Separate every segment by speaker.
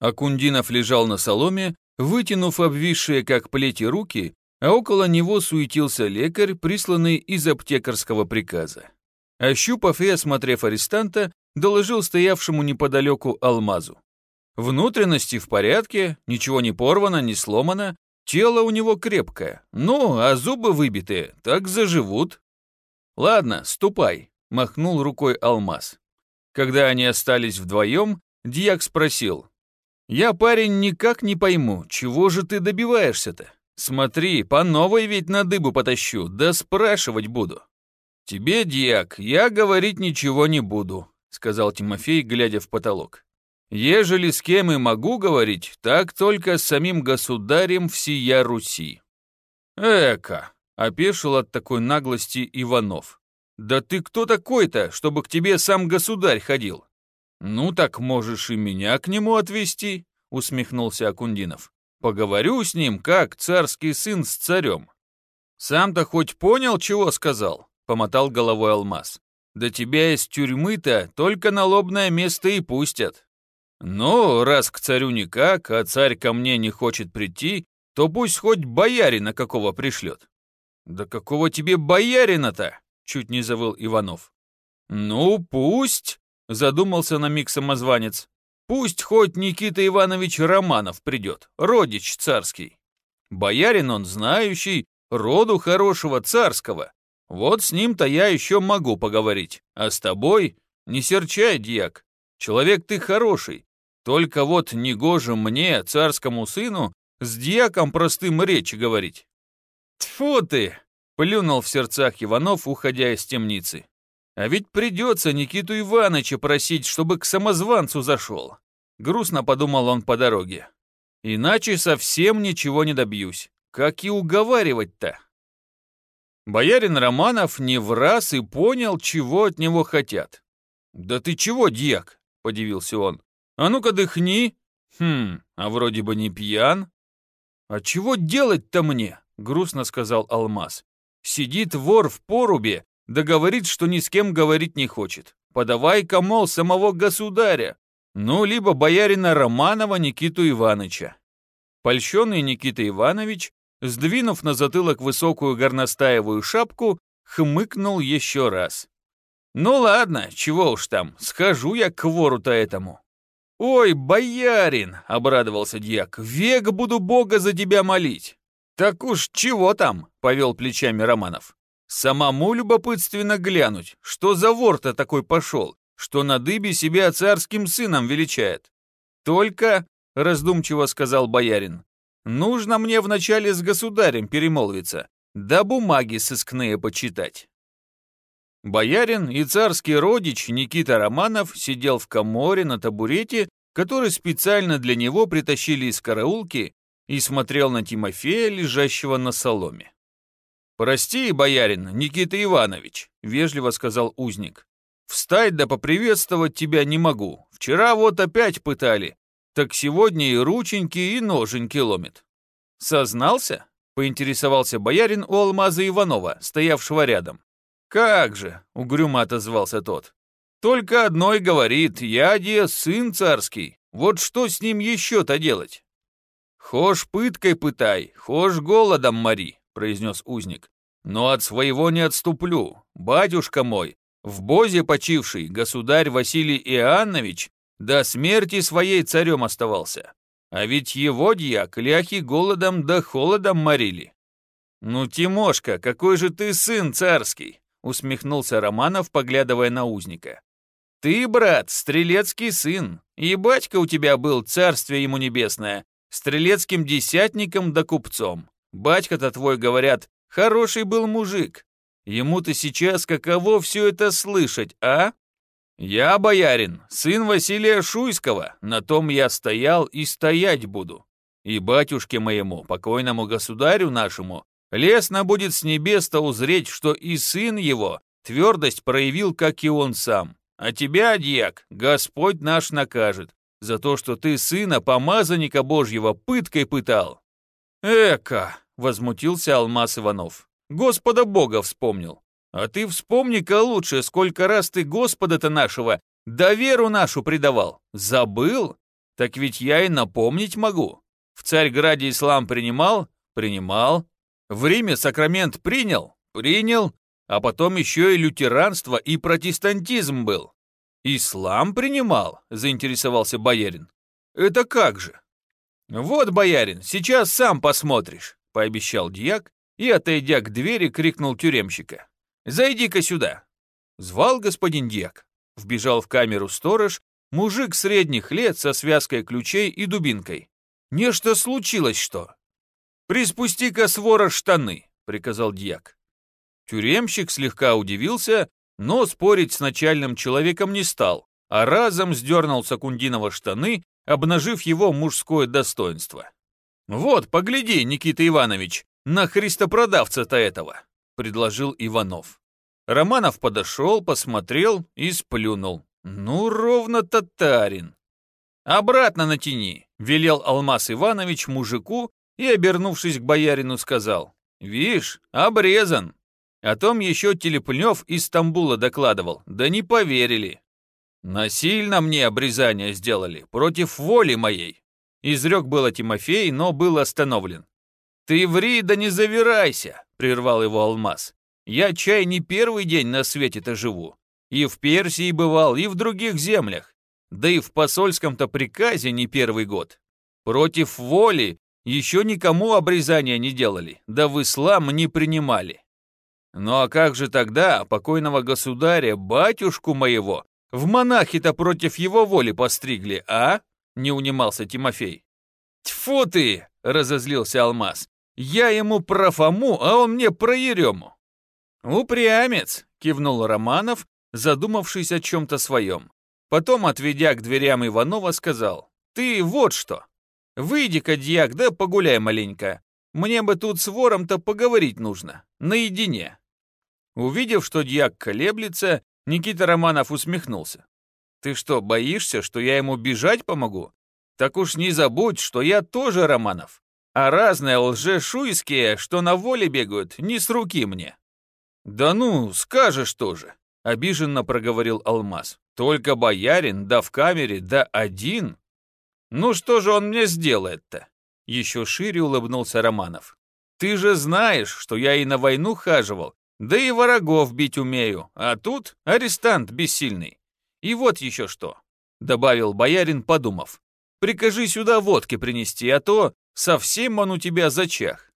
Speaker 1: Акундинов лежал на соломе, вытянув обвисшие как плети руки, а около него суетился лекарь, присланный из аптекарского приказа. Ощупав и осмотрев арестанта, доложил стоявшему неподалеку алмазу. Внутренности в порядке, ничего не порвано, не сломано, тело у него крепкое, ну, а зубы выбитые, так заживут. Ладно, ступай, махнул рукой алмаз. Когда они остались вдвоем, Дьяк спросил. «Я, парень, никак не пойму, чего же ты добиваешься-то? Смотри, по новой ведь на дыбу потащу, да спрашивать буду». «Тебе, дьяк, я говорить ничего не буду», — сказал Тимофей, глядя в потолок. «Ежели с кем и могу говорить, так только с самим государем всея Руси». «Эка!» — опешил от такой наглости Иванов. «Да ты кто такой-то, чтобы к тебе сам государь ходил?» «Ну так можешь и меня к нему отвезти», — усмехнулся Акундинов. «Поговорю с ним, как царский сын с царем». «Сам-то хоть понял, чего сказал?» — помотал головой алмаз. «Да тебя из тюрьмы-то только на лобное место и пустят». «Ну, раз к царю никак, а царь ко мне не хочет прийти, то пусть хоть боярина какого пришлет». «Да какого тебе боярина-то?» — чуть не завыл Иванов. «Ну, пусть», — задумался на миг самозванец. «Пусть хоть Никита Иванович Романов придет, родич царский. Боярин он знающий, роду хорошего царского. Вот с ним-то я еще могу поговорить. А с тобой не серчай, дьяк. Человек ты хороший. Только вот негоже мне, царскому сыну, с дьяком простым речь говорить. Тьфу ты! Плюнул в сердцах Иванов, уходя из темницы. А ведь придется Никиту Ивановича просить, чтобы к самозванцу зашел. Грустно подумал он по дороге. Иначе совсем ничего не добьюсь. Как и уговаривать-то? Боярин Романов не в раз и понял, чего от него хотят. «Да ты чего, дьяк?» – подивился он. «А ну-ка дыхни!» «Хм, а вроде бы не пьян». «А чего делать-то мне?» – грустно сказал Алмаз. «Сидит вор в порубе, да говорит, что ни с кем говорить не хочет. Подавай-ка, мол, самого государя. Ну, либо боярина Романова Никиту Ивановича». Польщенный Никита Иванович сдвинув на затылок высокую горностаевую шапку, хмыкнул еще раз. «Ну ладно, чего уж там, схожу я к вору-то этому». «Ой, боярин!» — обрадовался дьяк. «Век буду Бога за тебя молить». «Так уж чего там?» — повел плечами Романов. «Самому любопытственно глянуть, что за вор-то такой пошел, что на дыбе себя царским сыном величает». «Только», — раздумчиво сказал боярин, Нужно мне вначале с государем перемолвиться, да бумаги сыскные почитать. Боярин и царский родич Никита Романов сидел в коморе на табурете, который специально для него притащили из караулки, и смотрел на Тимофея, лежащего на соломе. «Прости, боярин, Никита Иванович», — вежливо сказал узник. «Встать да поприветствовать тебя не могу. Вчера вот опять пытали, так сегодня и рученьки, и ноженьки ломит. Сознался? Поинтересовался боярин у Алмаза Иванова, стоявшего рядом. «Как же!» — угрюмо отозвался тот. «Только одной говорит, я де сын царский. Вот что с ним еще-то делать?» «Хошь пыткой пытай, хошь голодом мори», — произнес узник. «Но от своего не отступлю. Батюшка мой, в бозе почивший государь Василий Иоаннович до смерти своей царем оставался. А ведь его дьяк ляхи голодом да холодом морили. «Ну, Тимошка, какой же ты сын царский!» усмехнулся Романов, поглядывая на узника. «Ты, брат, стрелецкий сын, и батька у тебя был, царствие ему небесное, стрелецким десятником да купцом. Батька-то твой, говорят, хороший был мужик. Ему-то сейчас каково все это слышать, а?» «Я боярин, сын Василия Шуйского, на том я стоял и стоять буду. И батюшке моему, покойному государю нашему, лестно будет с небес-то узреть, что и сын его твердость проявил, как и он сам. А тебя, дьяк, Господь наш накажет за то, что ты сына помазанника Божьего пыткой пытал». «Эка!» — возмутился Алмаз Иванов. «Господа Бога вспомнил. А ты вспомни-ка лучше, сколько раз ты Господа-то нашего, да веру нашу предавал. Забыл? Так ведь я и напомнить могу. В Царьграде ислам принимал? Принимал. В Риме сакрамент принял? Принял. А потом еще и лютеранство и протестантизм был. Ислам принимал? Заинтересовался боярин. Это как же? Вот, боярин, сейчас сам посмотришь, пообещал дьяк и, отойдя к двери, крикнул тюремщика. «Зайди-ка сюда!» Звал господин дьяк. Вбежал в камеру сторож, мужик средних лет со связкой ключей и дубинкой. «Нечто случилось что?» «Приспусти-ка свора штаны», — приказал дьяк. Тюремщик слегка удивился, но спорить с начальным человеком не стал, а разом сдернул Сакундинова штаны, обнажив его мужское достоинство. «Вот, погляди, Никита Иванович, на христопродавца-то этого», — предложил Иванов. Романов подошел, посмотрел и сплюнул. «Ну, ровно татарин». «Обратно натяни», — велел Алмаз Иванович мужику и, обернувшись к боярину, сказал. «Вишь, обрезан». О том еще Телепнев из Стамбула докладывал, да не поверили. «Насильно мне обрезание сделали, против воли моей», — изрек было Тимофей, но был остановлен. «Ты ври, да не завирайся», — прервал его Алмаз. «Я чай не первый день на свете-то живу. И в Персии бывал, и в других землях. Да и в посольском-то приказе не первый год. Против воли еще никому обрезания не делали, да в ислам не принимали. Ну а как же тогда покойного государя, батюшку моего, в монахи-то против его воли постригли, а?» Не унимался Тимофей. «Тьфу ты!» — разозлился Алмаз. Я ему про Фому, а он мне про Ерему». «Упрямец», — кивнул Романов, задумавшись о чем-то своем. Потом, отведя к дверям Иванова, сказал, «Ты вот что, выйди-ка, дьяк, да погуляй маленько. Мне бы тут с вором-то поговорить нужно, наедине». Увидев, что дьяк колеблется, Никита Романов усмехнулся. «Ты что, боишься, что я ему бежать помогу? Так уж не забудь, что я тоже Романов. А разные лжешуйские, что на воле бегают, не с руки мне. Да ну, скажешь тоже, обиженно проговорил Алмаз. Только боярин, да в камере, да один. Ну что же он мне сделает-то? Еще шире улыбнулся Романов. Ты же знаешь, что я и на войну хаживал, да и врагов бить умею, а тут арестант бессильный. И вот еще что, добавил боярин, подумав. Прикажи сюда водки принести, а то Совсем он у тебя зачах.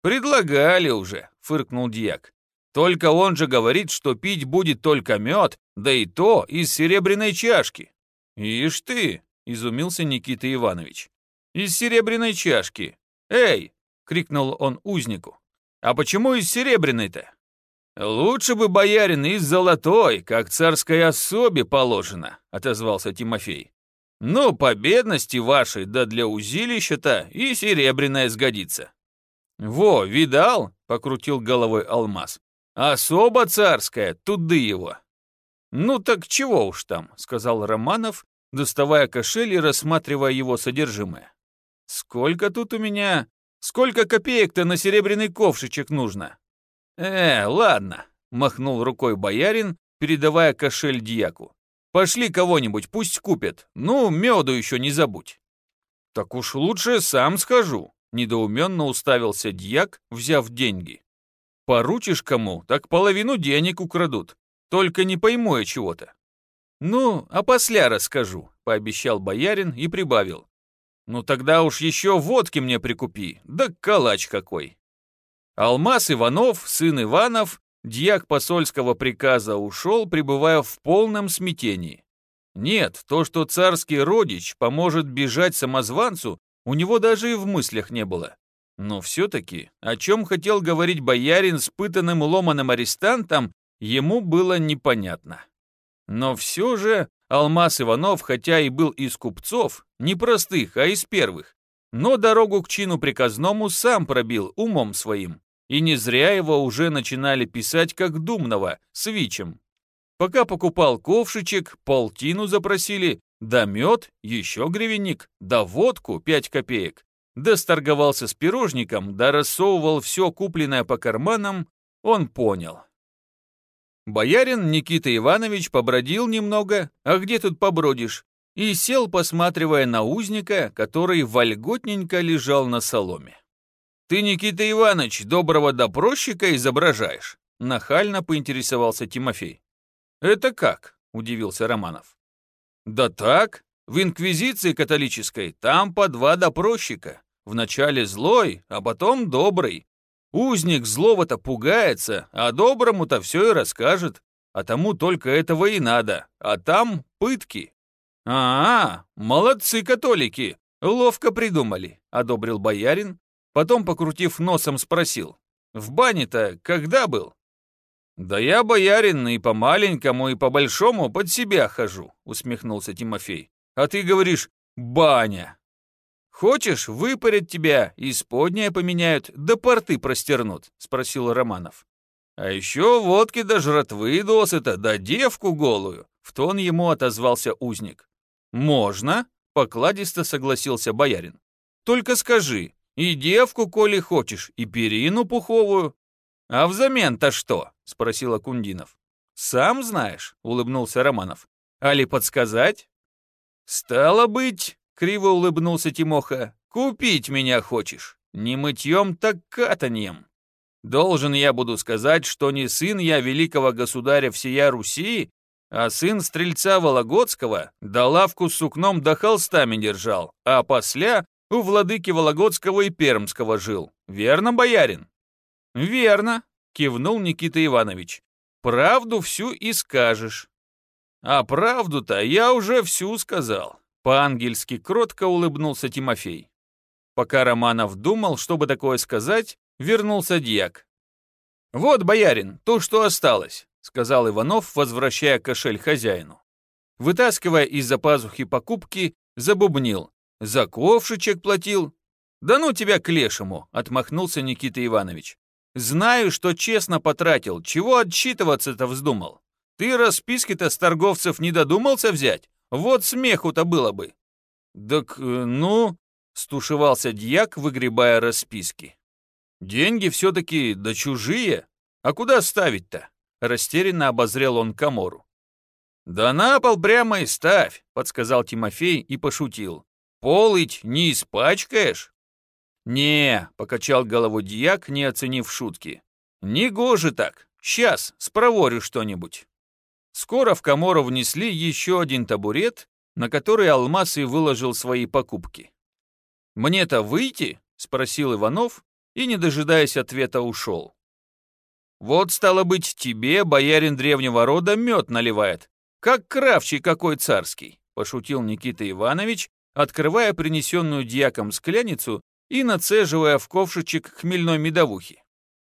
Speaker 1: Предлагали уже, фыркнул дьяк. Только он же говорит, что пить будет только мед, да и то из серебряной чашки. Ишь ты, изумился Никита Иванович. Из серебряной чашки. Эй, крикнул он узнику. А почему из серебряной-то? Лучше бы боярин из золотой, как царской особе положено, отозвался Тимофей. Ну, по бедности вашей, да для узилища-то и серебряная сгодится. Во, видал? Покрутил головой алмаз. Особо царская, туды его. Ну так чего уж там, сказал Романов, доставая кошель и рассматривая его содержимое. Сколько тут у меня? Сколько копеек-то на серебряный ковшичек нужно? Э, ладно, махнул рукой боярин, передавая кошель дьяку. Пошли кого-нибудь, пусть купят. Ну, меду еще не забудь. Так уж лучше сам скажу. Недоуменно уставился дьяк, взяв деньги. Поручишь кому, так половину денег украдут. Только не пойму я чего-то. Ну, а после расскажу, пообещал боярин и прибавил. Ну тогда уж еще водки мне прикупи, да калач какой. Алмаз Иванов, сын Иванов, Дьяк посольского приказа ушел, пребывая в полном смятении. Нет, то, что царский родич поможет бежать самозванцу, у него даже и в мыслях не было. Но все-таки, о чем хотел говорить боярин с пытанным ломаным арестантом, ему было непонятно. Но все же Алмаз Иванов, хотя и был из купцов, не простых, а из первых, но дорогу к чину приказному сам пробил умом своим. И не зря его уже начинали писать как думного, с Вичем. Пока покупал ковшичек, полтину запросили, да мед, еще гривенник, да водку, пять копеек. Да сторговался с пирожником, да рассовывал все купленное по карманам, он понял. Боярин Никита Иванович побродил немного, а где тут побродишь, и сел, посматривая на узника, который вольготненько лежал на соломе. «Ты, Никита Иванович, доброго допросчика изображаешь?» Нахально поинтересовался Тимофей. «Это как?» – удивился Романов. «Да так, в инквизиции католической там по два допросчика. Вначале злой, а потом добрый. Узник злого-то пугается, а доброму-то все и расскажет. А тому только этого и надо, а там пытки. А, -а молодцы католики, ловко придумали, одобрил боярин, потом, покрутив носом, спросил. В бане-то когда был? Да я, боярин, и по маленькому, и по большому под себя хожу, усмехнулся Тимофей. А ты говоришь «баня». «Хочешь, выпарят тебя, исподнее поменяют, да порты простернут?» — спросил Романов. «А еще водки до жратвы досыта, да девку голую!» — в тон ему отозвался узник. «Можно?» — покладисто согласился боярин. «Только скажи, и девку, коли хочешь, и перину пуховую». «А взамен-то что?» — спросил Акундинов. «Сам знаешь», — улыбнулся Романов. «Али подсказать?» «Стало быть, Криво улыбнулся Тимоха. «Купить меня хочешь? Не мытьем, так катаньем. Должен я буду сказать, что не сын я великого государя всея Руси, а сын стрельца Вологодского, да лавку с сукном да холстами держал, а после у владыки Вологодского и Пермского жил. Верно, боярин?» «Верно», — кивнул Никита Иванович. «Правду всю и скажешь». «А правду-то я уже всю сказал. По-ангельски кротко улыбнулся Тимофей. Пока Романов думал, чтобы такое сказать, вернулся дьяк. «Вот, боярин, то, что осталось», — сказал Иванов, возвращая кошель хозяину. Вытаскивая из-за пазухи покупки, забубнил. «За ковшичек платил?» «Да ну тебя к лешему», — отмахнулся Никита Иванович. «Знаю, что честно потратил. Чего отчитываться-то вздумал? Ты расписки-то с торговцев не додумался взять? Вот смеху-то было бы. Так, э, ну, стушевался дьяк, выгребая расписки. Деньги все-таки да чужие. А куда ставить-то? Растерянно обозрел он комору. «Да на пол прямо и ставь», — подсказал Тимофей и пошутил. «Полыть не испачкаешь?» «Не», — покачал голову дьяк, не оценив шутки. «Не гоже так. Сейчас спроворю что-нибудь». Скоро в комору внесли еще один табурет, на который Алмаз и выложил свои покупки. «Мне-то выйти?» — спросил Иванов и, не дожидаясь ответа, ушел. «Вот, стало быть, тебе, боярин древнего рода, мед наливает, как кравчий какой царский», — пошутил Никита Иванович, открывая принесенную дьяком скляницу и нацеживая в ковшичек хмельной медовухи.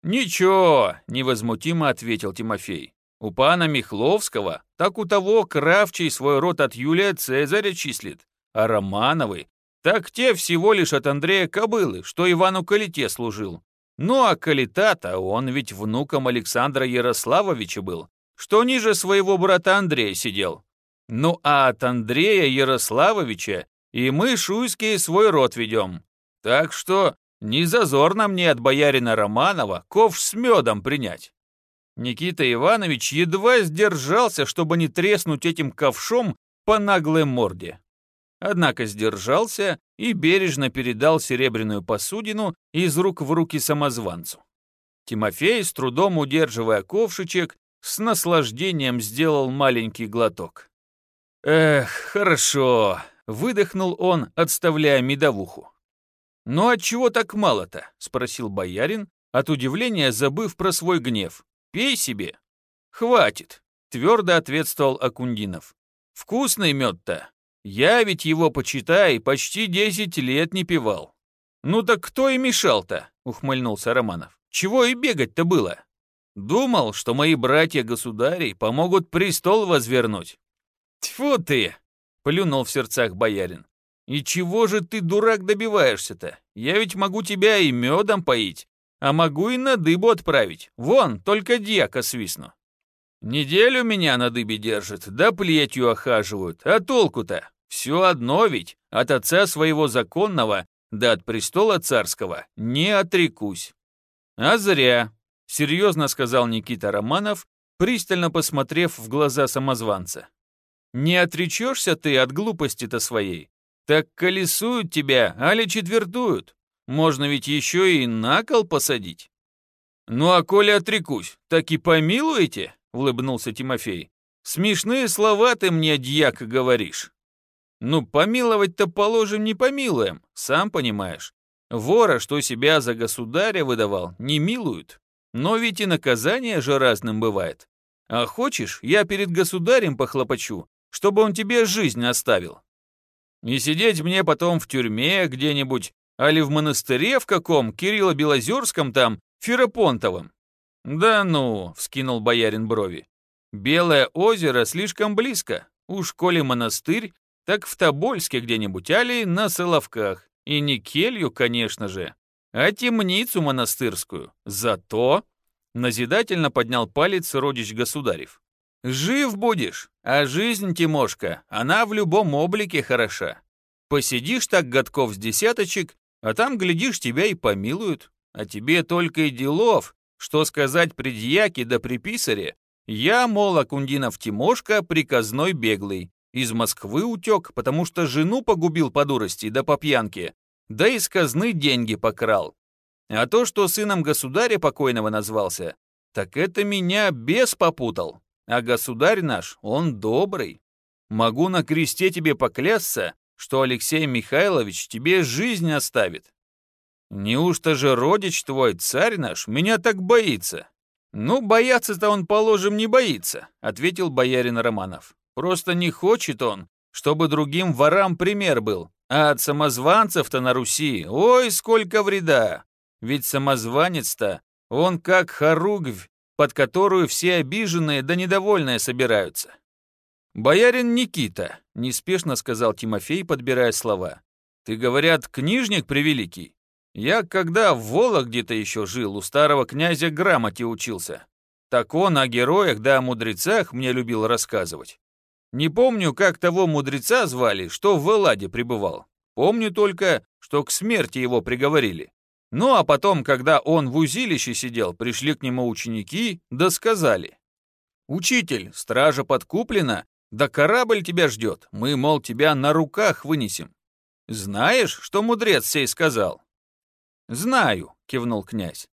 Speaker 1: «Ничего», — невозмутимо ответил Тимофей. У пана Михловского, так у того Кравчий свой род от Юлия Цезаря числит, а Романовы, так те всего лишь от Андрея Кобылы, что Ивану Калите служил. Ну а Калита-то он ведь внуком Александра Ярославовича был, что ниже своего брата Андрея сидел. Ну а от Андрея Ярославовича и мы, шуйские, свой род ведем. Так что не зазорно мне от боярина Романова ковш с медом принять. Никита Иванович едва сдержался, чтобы не треснуть этим ковшом по наглой морде. Однако сдержался и бережно передал серебряную посудину из рук в руки самозванцу. Тимофей, с трудом удерживая ковшичек, с наслаждением сделал маленький глоток. «Эх, хорошо», — выдохнул он, отставляя медовуху. «Ну а чего так мало-то?» — спросил боярин, от удивления забыв про свой гнев. Пей себе. Хватит, твердо ответствовал Акундинов. Вкусный мед-то. Я ведь его, почитай, почти десять лет не пивал. Ну так кто и мешал-то? Ухмыльнулся Романов. Чего и бегать-то было? Думал, что мои братья-государи помогут престол возвернуть. Тьфу ты! Плюнул в сердцах боярин. И чего же ты, дурак, добиваешься-то? Я ведь могу тебя и медом поить, а могу и на дыбу отправить. Вон, только дьяка свистну. Неделю меня на дыбе держат, да плетью охаживают. А толку-то? Все одно ведь, от отца своего законного, да от престола царского, не отрекусь. А зря, серьезно сказал Никита Романов, пристально посмотрев в глаза самозванца. Не отречешься ты от глупости-то своей. Так колесуют тебя, али четвертуют. Можно ведь еще и на кол посадить. Ну а коли отрекусь, так и помилуете? Улыбнулся Тимофей. Смешные слова ты мне, дьяк, говоришь. Ну, помиловать-то, положим, не помилуем, сам понимаешь. Вора, что себя за государя выдавал, не милуют. Но ведь и наказание же разным бывает. А хочешь, я перед государем похлопочу, чтобы он тебе жизнь оставил. Не сидеть мне потом в тюрьме где-нибудь, али в монастыре в каком, Кирилло-Белозерском там, Ферапонтовом. Да ну, вскинул боярин брови. Белое озеро слишком близко. Уж коли монастырь, так в Тобольске где-нибудь, али на Соловках. И не келью, конечно же, а темницу монастырскую. Зато...» Назидательно поднял палец родич государев. «Жив будешь, а жизнь, Тимошка, она в любом облике хороша. Посидишь так годков с десяточек, а там, глядишь, тебя и помилуют. А тебе только и делов, что сказать при дьяке да при писаре. Я, мол, Акундинов Тимошка, приказной беглый. Из Москвы утек, потому что жену погубил по дурости да по пьянке, да из казны деньги покрал. А то, что сыном государя покойного назвался, так это меня бес попутал. А государь наш, он добрый. Могу на кресте тебе поклясться, что Алексей Михайлович тебе жизнь оставит. Неужто же родич твой, царь наш, меня так боится? Ну, бояться-то он, положим, не боится, ответил боярин Романов. Просто не хочет он, чтобы другим ворам пример был, а от самозванцев-то на Руси, ой, сколько вреда! Ведь самозванец-то, он как хоругвь, под которую все обиженные да недовольные собираются. «Боярин Никита», — неспешно сказал Тимофей, подбирая слова. «Ты, говорят, книжник превеликий? Я, когда в Вологде-то еще жил, у старого князя грамоте учился. Так он о героях да о мудрецах мне любил рассказывать. Не помню, как того мудреца звали, что в Элладе пребывал. Помню только, что к смерти его приговорили. Ну а потом, когда он в узилище сидел, пришли к нему ученики, да сказали. «Учитель, стража подкуплена, да корабль тебя ждет, мы, мол, тебя на руках вынесем. Знаешь, что мудрец сей сказал?» «Знаю», — кивнул князь.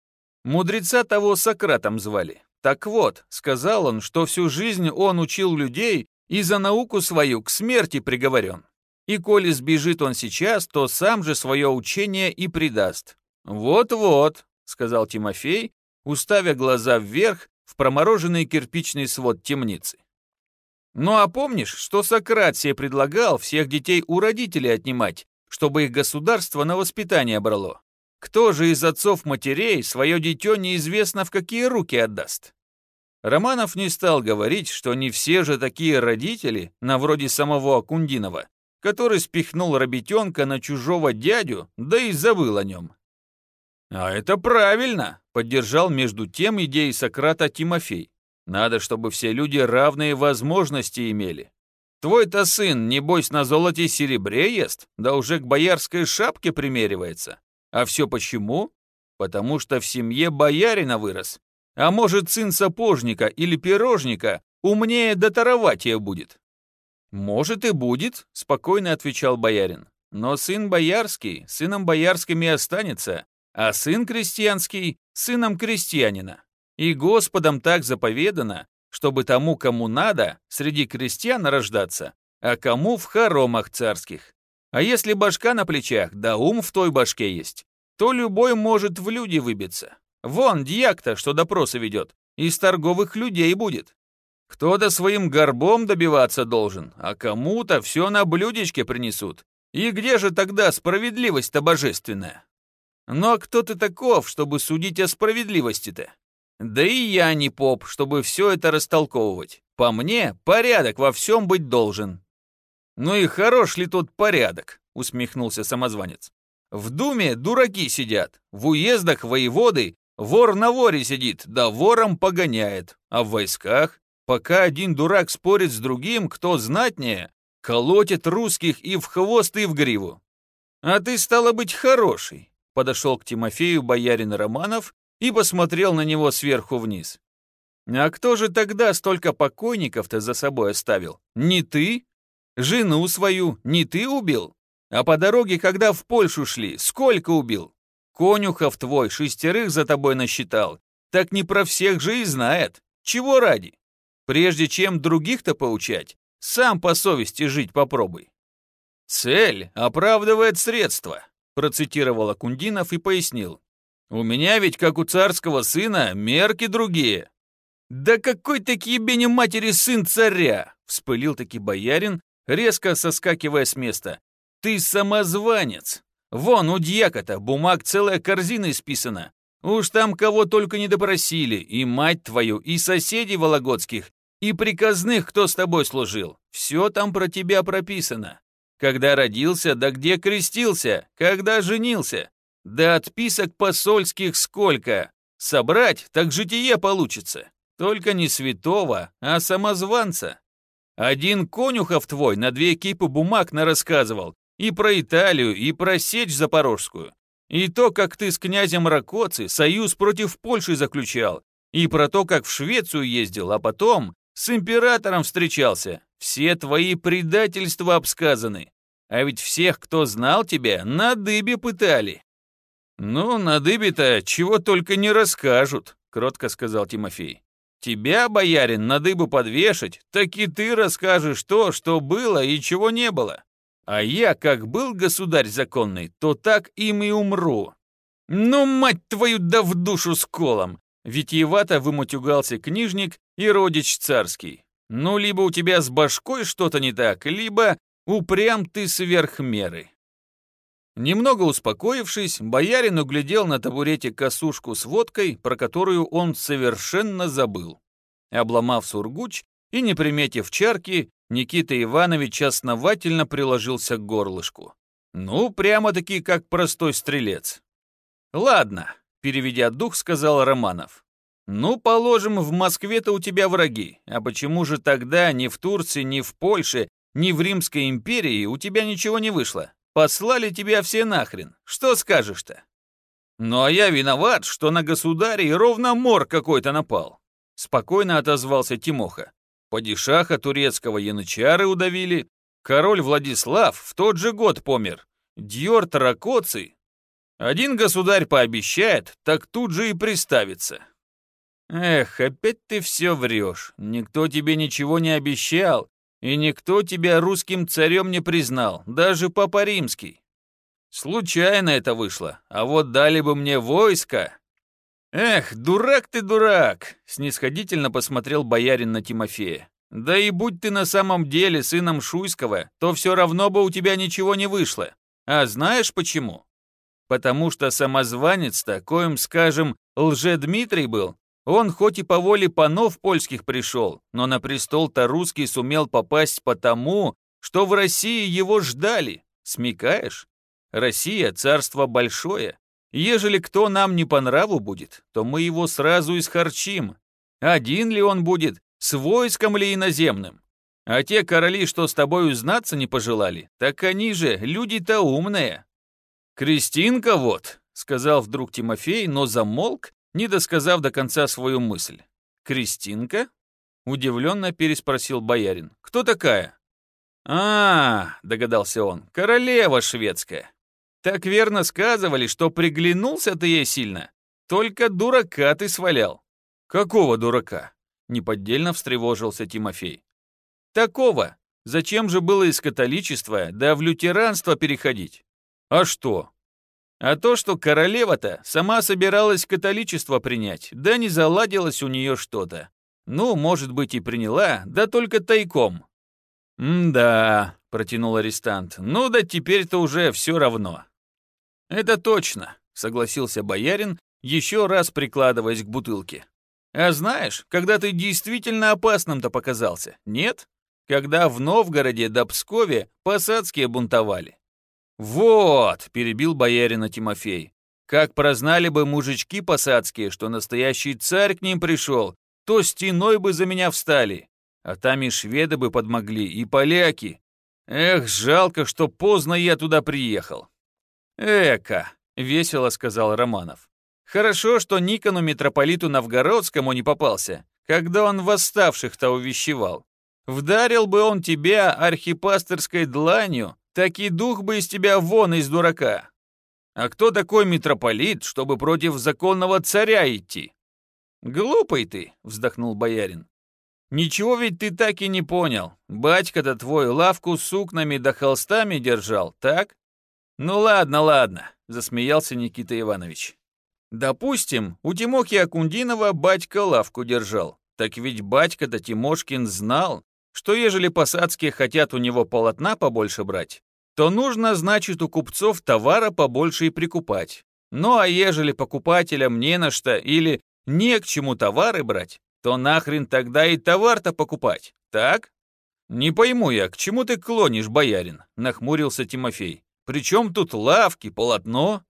Speaker 1: «Мудреца того Сократом звали. Так вот, сказал он, что всю жизнь он учил людей и за науку свою к смерти приговорен. И коли сбежит он сейчас, то сам же свое учение и предаст. «Вот-вот», — сказал Тимофей, уставя глаза вверх в промороженный кирпичный свод темницы. «Ну а помнишь, что Сократ себе предлагал всех детей у родителей отнимать, чтобы их государство на воспитание брало? Кто же из отцов-матерей свое дитё неизвестно в какие руки отдаст?» Романов не стал говорить, что не все же такие родители, на вроде самого Акундинова, который спихнул рабитенка на чужого дядю, да и забыл о нем. «А это правильно!» — поддержал между тем идеи Сократа Тимофей. «Надо, чтобы все люди равные возможности имели. Твой-то сын, небось, на золоте и серебре ест, да уже к боярской шапке примеривается. А все почему? Потому что в семье боярина вырос, а может, сын сапожника или пирожника умнее до тароватия будет. Может и будет, спокойно отвечал боярин. Но сын боярский, сыном боярским и останется, а сын крестьянский — сыном крестьянина. И Господом так заповедано, чтобы тому, кому надо, среди крестьян рождаться, а кому в хоромах царских. А если башка на плечах, да ум в той башке есть, то любой может в люди выбиться. Вон, дьяк-то, что допросы ведет, из торговых людей будет. Кто-то своим горбом добиваться должен, а кому-то все на блюдечке принесут. И где же тогда справедливость-то божественная? А кто ты таков, чтобы судить о справедливости-то? Да и я не поп, чтобы все это растолковывать. По мне, порядок во всем быть должен. Ну и хорош ли тут порядок, усмехнулся самозванец. В думе дураки сидят, в уездах воеводы Вор на воре сидит, да вором погоняет. А в войсках, пока один дурак спорит с другим, кто знатнее, колотит русских и в хвост, и в гриву. А ты, стало быть, хороший. Подошел к Тимофею боярин Романов и посмотрел на него сверху вниз. А кто же тогда столько покойников-то за собой оставил? Не ты? Жену свою не ты убил? А по дороге, когда в Польшу шли, сколько убил? Конюхов твой шестерых за тобой насчитал. Так не про всех же и знает. Чего ради? Прежде чем других-то поучать, сам по совести жить попробуй. Цель оправдывает средства, процитировал Акундинов и пояснил. У меня ведь, как у царского сына, мерки другие. Да какой таки ебени матери сын царя, вспылил таки боярин, резко соскакивая с места. Ты самозванец. Вон у дьяка-то бумаг целая корзина исписана. Уж там кого только не допросили, и мать твою, и соседей вологодских, и приказных, кто с тобой служил. Все там про тебя прописано. Когда родился, да где крестился, когда женился. Да отписок посольских сколько. Собрать, так житие получится. Только не святого, а самозванца. Один конюхов твой на две кипы бумаг нарассказывал. И про Италию, и про сечь запорожскую. И то, как ты с князем Ракоци союз против Польши заключал. И про то, как в Швецию ездил, а потом с императором встречался. Все твои предательства обсказаны. А ведь всех, кто знал тебя, на дыбе пытали. Ну, на дыбе-то чего только не расскажут, кротко сказал Тимофей. Тебя, боярин, на дыбу подвешать, так и ты расскажешь то, что было и чего не было. А я, как был государь законный, то так им и умру. Ну, мать твою, да в душу с колом! Витиевато вымутюгался книжник и родич царский. Ну, либо у тебя с башкой что-то не так, либо упрям ты сверх меры. Немного успокоившись, боярин углядел на табурете косушку с водкой, про которую он совершенно забыл. Обломав сургуч и не приметив чарки, Никита Иванович основательно приложился к горлышку. Ну, прямо-таки как простой стрелец. «Ладно», — переведя дух, сказал Романов. «Ну, положим, в Москве-то у тебя враги. А почему же тогда ни в Турции, ни в Польше, ни в Римской империи у тебя ничего не вышло? Послали тебя все нахрен. Что скажешь-то?» «Ну, а я виноват, что на государей ровно мор какой-то напал», — спокойно отозвался Тимоха. Падишаха турецкого янычары удавили, король Владислав в тот же год помер, Дьор Таракоций. Один государь пообещает, так тут же и приставится. Эх, опять ты все врешь. Никто тебе ничего не обещал, и никто тебя русским царем не признал, даже Папа Римский. Случайно это вышло, а вот дали бы мне войско. Эх, дурак ты, дурак, снисходительно посмотрел боярин на Тимофея. Да и будь ты на самом деле сыном Шуйского, то все равно бы у тебя ничего не вышло. А знаешь почему? Потому что самозванец-то, коим, скажем, лже-Дмитрий был, он хоть и по воле панов польских пришел, но на престол-то русский сумел попасть потому, что в России его ждали. Смекаешь? Россия — царство большое. Ежели кто нам не по нраву будет, то мы его сразу исхарчим. Один ли он будет, с войском ли иноземным? А те короли, что с тобой узнаться не пожелали, так они же люди-то умные. Кристинка вот, сказал вдруг Тимофей, но замолк, не досказав до конца свою мысль. «Кристинка?» — удивленно переспросил боярин. «Кто такая?» «А, — догадался он, — королева шведская. Так верно сказывали, что приглянулся ты ей сильно. Только дурака ты свалял». «Какого дурака?» — неподдельно встревожился Тимофей. «Такого. Зачем же было из католичества, да в лютеранство переходить? А что? А то, что королева-то сама собиралась католичество принять, да не заладилось у нее что-то. Ну, может быть, и приняла, да только тайком. «М-да», — протянул арестант, — «ну да теперь-то уже все равно». «Это точно», — согласился боярин, еще раз прикладываясь к бутылке. «А знаешь, когда ты действительно опасным-то показался, нет? Когда в Новгороде да Пскове посадские бунтовали. «Вот», — перебил боярина Тимофей, «как прознали бы мужички посадские, что настоящий царь к ним пришел, то стеной бы за меня встали, а там и шведы бы подмогли, и поляки. Эх, жалко, что поздно я туда приехал». «Эка», — весело сказал Романов. «Хорошо, что Никону митрополиту Новгородскому не попался, когда он восставших-то увещевал. Вдарил бы он тебя архипастерской дланью, так и дух бы из тебя вон из дурака. А кто такой митрополит, чтобы против законного царя идти? Глупый ты, вздохнул боярин. Ничего ведь ты так и не понял. Батька-то твой лавку с сукнами да холстами держал, так? Ну ладно, ладно, засмеялся Никита Иванович. Допустим, у Тимохи Акундинова батька лавку держал. Так ведь батька-то Тимошкин знал, что ежели посадские хотят у него полотна побольше брать, то нужно, значит, у купцов товара побольше и прикупать. Ну а ежели покупателям не на что или не к чему товары брать, то нахрен тогда и товар-то покупать, так? Не пойму я, к чему ты клонишь, боярин, нахмурился Тимофей. Причем тут лавки, полотно?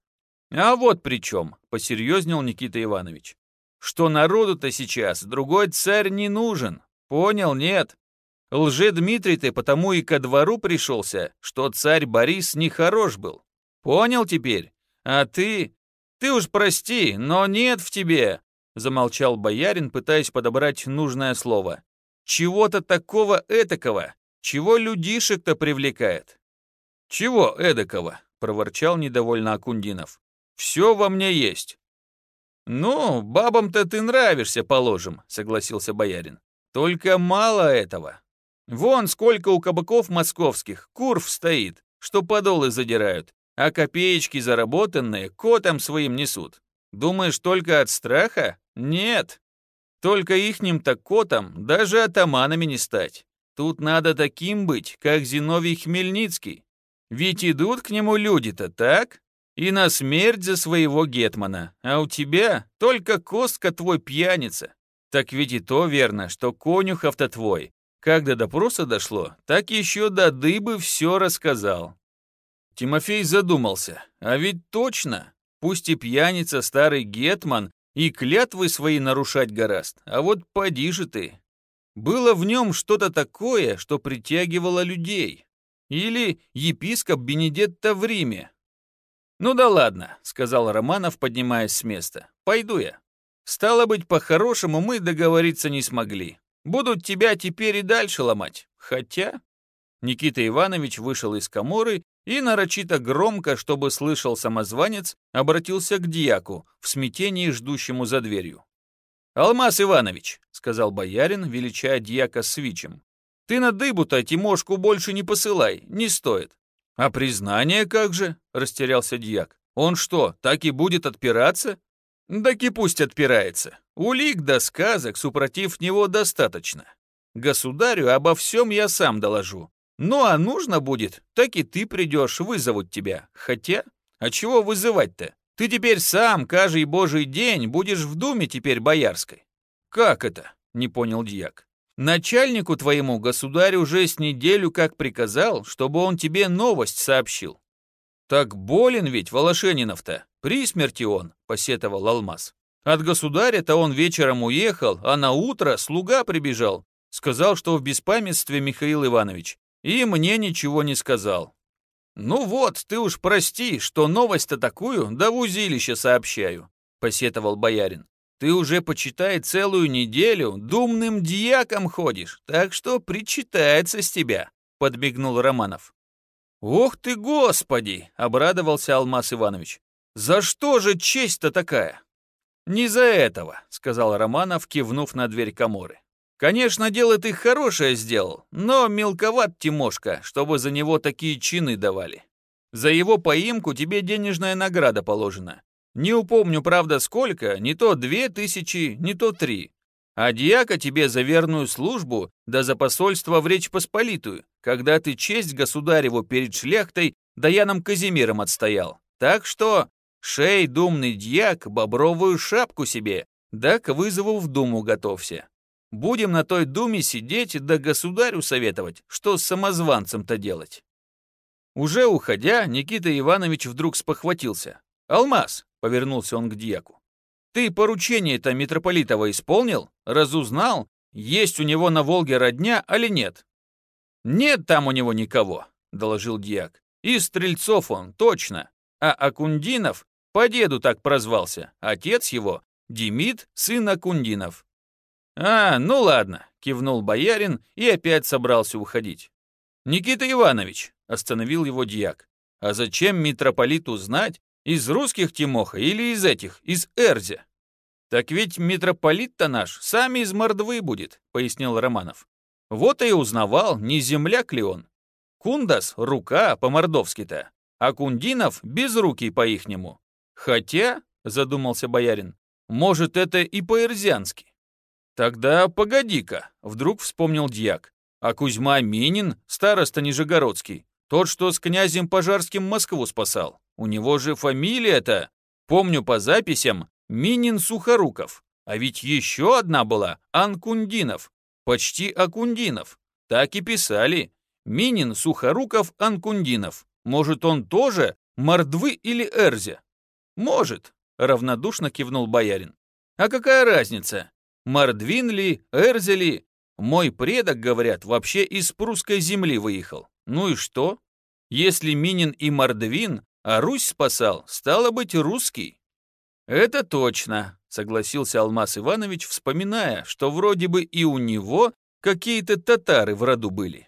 Speaker 1: А вот при чем, посерьезнел Никита Иванович. Что народу-то сейчас другой царь не нужен. Понял, нет? Лже-Дмитрий ты потому и ко двору пришелся, что царь Борис нехорош был. Понял теперь? А ты... Ты уж прости, но нет в тебе, замолчал боярин, пытаясь подобрать нужное слово. Чего-то такого этакого, чего людишек-то привлекает. Чего эдакого? проворчал недовольно Акундинов. Все во мне есть. Ну, бабам-то ты нравишься, положим, согласился боярин. Только мало этого. Вон сколько у кабаков московских курв стоит, что подолы задирают, а копеечки заработанные котам своим несут. Думаешь, только от страха? Нет. Только ихним-то котам даже атаманами не стать. Тут надо таким быть, как Зиновий Хмельницкий. Ведь идут к нему люди-то, так? И на смерть за своего гетмана. А у тебя только костка твой пьяница. Так ведь и то верно, что конюхов-то твой. Как до допроса дошло, так еще до дыбы все рассказал. Тимофей задумался. А ведь точно, пусть и пьяница старый гетман, и клятвы свои нарушать гораст, а вот поди же ты. Было в нем что-то такое, что притягивало людей. Или епископ Бенедетта в Риме. «Ну да ладно», — сказал Романов, поднимаясь с места. «Пойду я. Стало быть, по-хорошему мы договориться не смогли. Будут тебя теперь и дальше ломать. Хотя...» Никита Иванович вышел из коморы и нарочито громко, чтобы слышал самозванец, обратился к дьяку, в смятении ждущему за дверью. «Алмаз Иванович», — сказал боярин, величая дьяка свичем, «ты на дыбу-то Тимошку больше не посылай, не стоит». «А признание как же?» — растерялся дьяк. «Он что, так и будет отпираться?» «Так и пусть отпирается. Улик да сказок, супротив него, достаточно. Государю обо всем я сам доложу. Ну а нужно будет, так и ты придешь, вызовут тебя. Хотя, а чего вызывать-то? Ты теперь сам каждый божий день будешь в думе теперь боярской. Как это? Не понял дьяк. Начальнику твоему государь уже с неделю как приказал, чтобы он тебе новость сообщил. Так болен ведь Волошенинов-то, при смерти он, посетовал Алмаз. От государя-то он вечером уехал, а на утро слуга прибежал. Сказал, что в беспамятстве Михаил Иванович, и мне ничего не сказал. «Ну вот, ты уж прости, что новость-то такую, да в узилище сообщаю», — посетовал боярин. «Ты уже, почитай, целую неделю думным дьяком ходишь, так что причитается с тебя», — подбегнул Романов. «Ох ты, господи!» — обрадовался Алмаз Иванович. «За что же честь-то такая?» «Не за этого», — сказал Романов, кивнув на дверь коморы. Конечно, дело ты хорошее сделал, но мелковат Тимошка, чтобы за него такие чины давали. За его поимку тебе денежная награда положена. Не упомню, правда, сколько, не то две тысячи, не то три. А дьяка тебе за верную службу, да за посольство в Речь Посполитую, когда ты честь государеву перед шляхтой да Яном Казимиром отстоял. Так что, шей, думный дьяк, бобровую шапку себе, да к вызову в думу готовься. Будем на той думе сидеть да государю советовать, что с самозванцем-то делать. Уже уходя, Никита Иванович вдруг спохватился. «Алмаз», — повернулся он к дьяку, — «ты поручение-то митрополитова исполнил? Разузнал, есть у него на Волге родня, али нет?» «Нет там у него никого», — доложил дьяк. «Из стрельцов он, точно. А Акундинов по деду так прозвался. Отец его — Демид, сын Акундинов. «А, ну ладно», — кивнул боярин и опять собрался уходить. «Никита Иванович», — остановил его дьяк, «а зачем митрополиту знать, из русских Тимоха или из этих, из Эрзя?» «Так ведь митрополит-то наш сами из Мордвы будет», — пояснил Романов. «Вот и узнавал, не земляк ли он. Кундас — рука по-мордовски-то, а Кундинов — безрукий по-ихнему. Хотя, — задумался боярин, — может, это и по-эрзянски. Тогда погоди-ка, — вдруг вспомнил дьяк. А Кузьма Минин, староста Нижегородский, тот, что с князем Пожарским Москву спасал. У него же фамилия-то, помню по записям, Минин Сухоруков. А ведь еще одна была, Анкундинов, почти Акундинов. Так и писали. Минин Сухоруков Анкундинов. Может, он тоже Мордвы или Эрзя? Может, равнодушно кивнул боярин. А какая разница? Мордвин ли, Эрзя ли? Мой предок, говорят, вообще из прусской земли выехал. Ну и что? Если Минин и Мордвин, а Русь спасал, стало быть, русский. Это точно, согласился Алмаз Иванович, вспоминая, что вроде бы и у него какие-то татары в роду были.